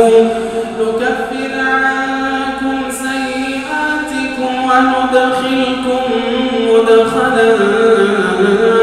إن الله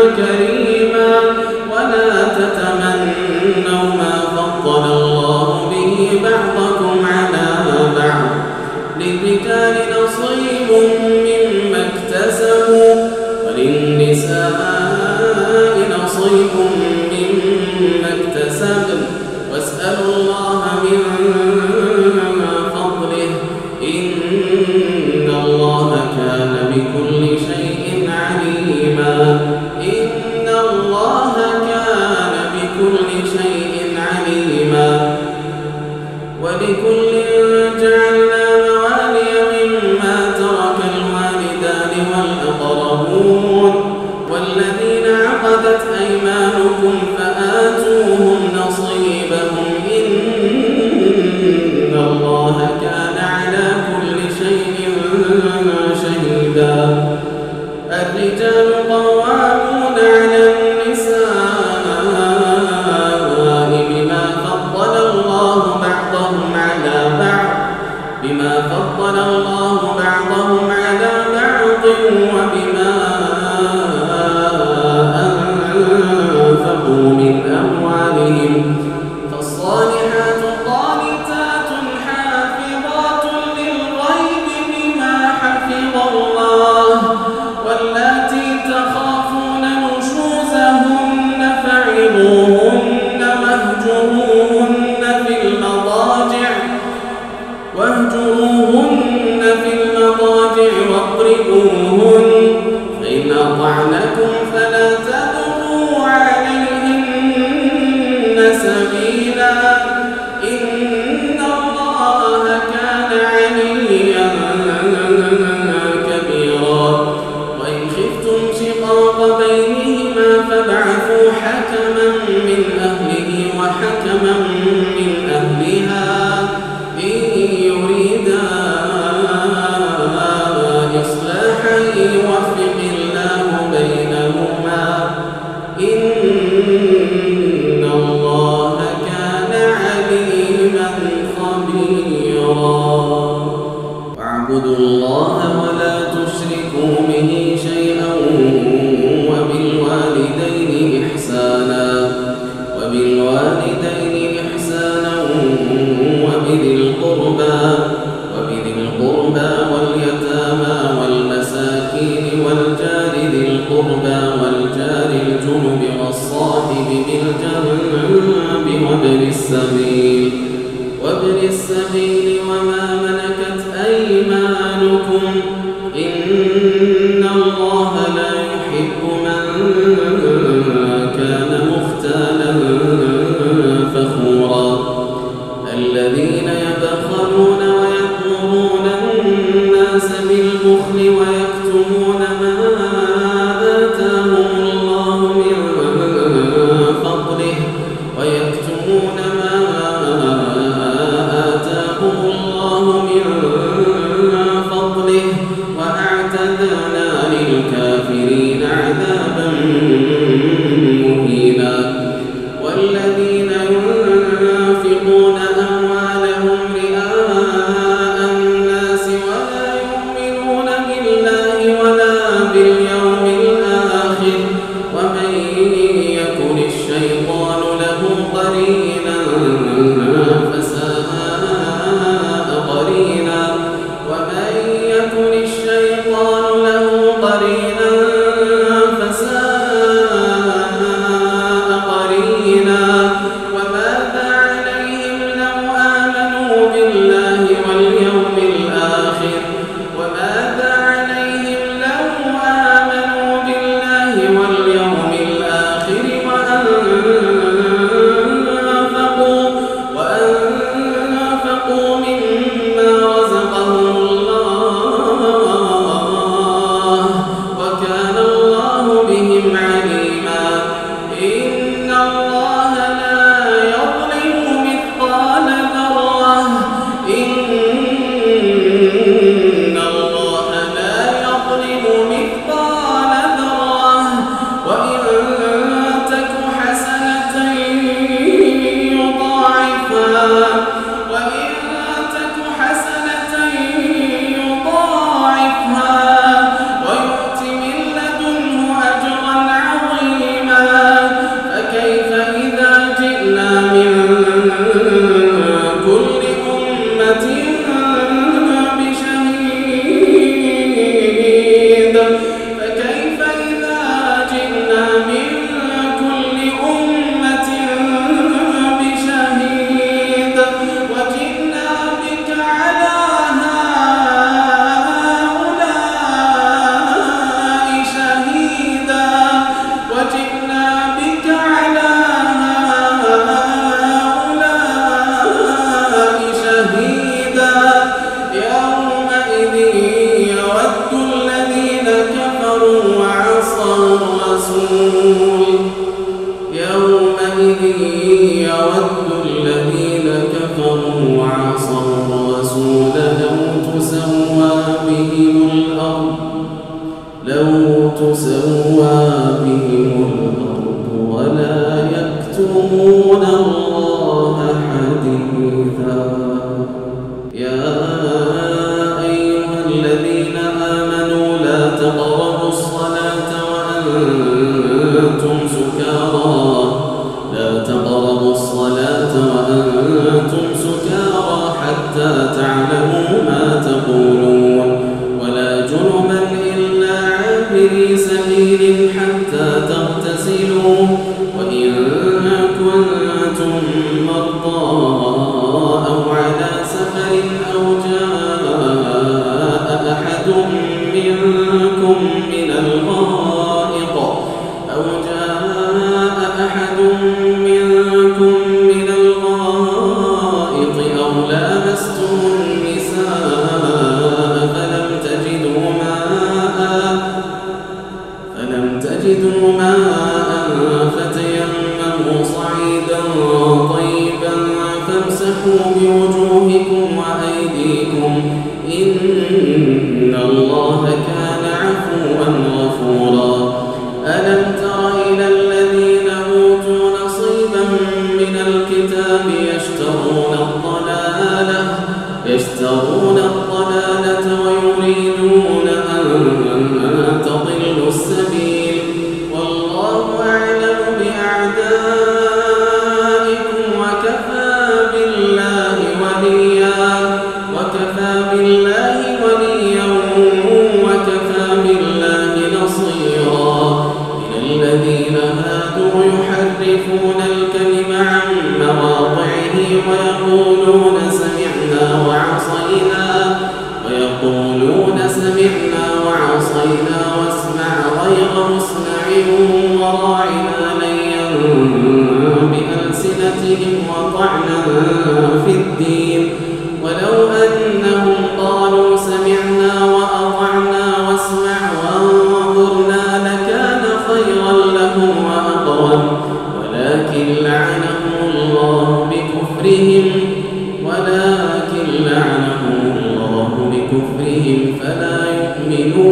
يؤمنون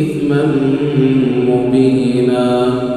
إثما مبينا.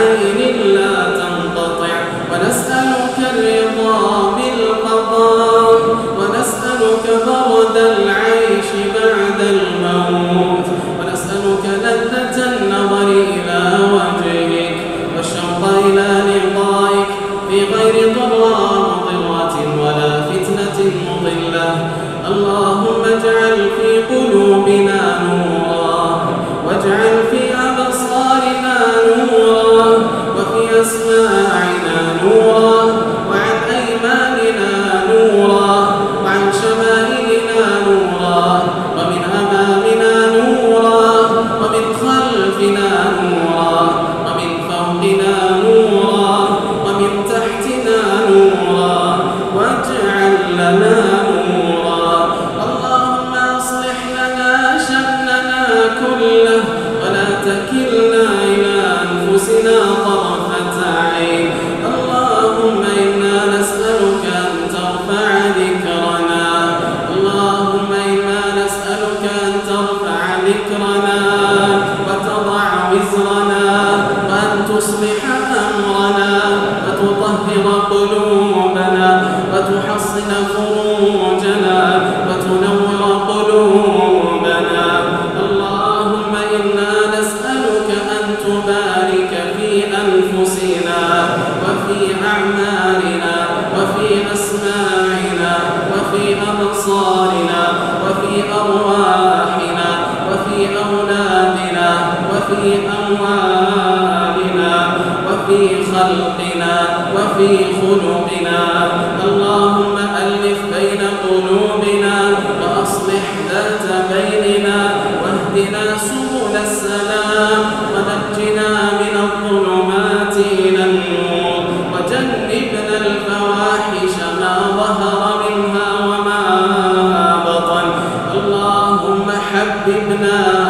عين لا وفي أبصارنا وفي أرواحنا وفي أولادنا وفي أموالنا وفي خلقنا وفي خلقنا. اللهم ألف بين قلوبنا وأصلح ذات بيننا واهدنا سبل السلام ونجنا من الظلمات إلى حببنا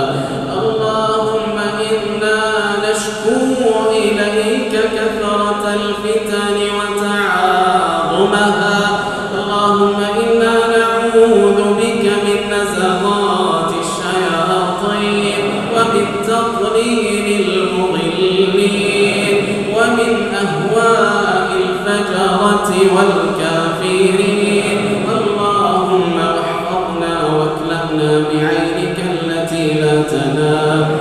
أهواء الفجرة والكافرين. اللهم احفظنا واكلمنا بعينك التي لا تنام.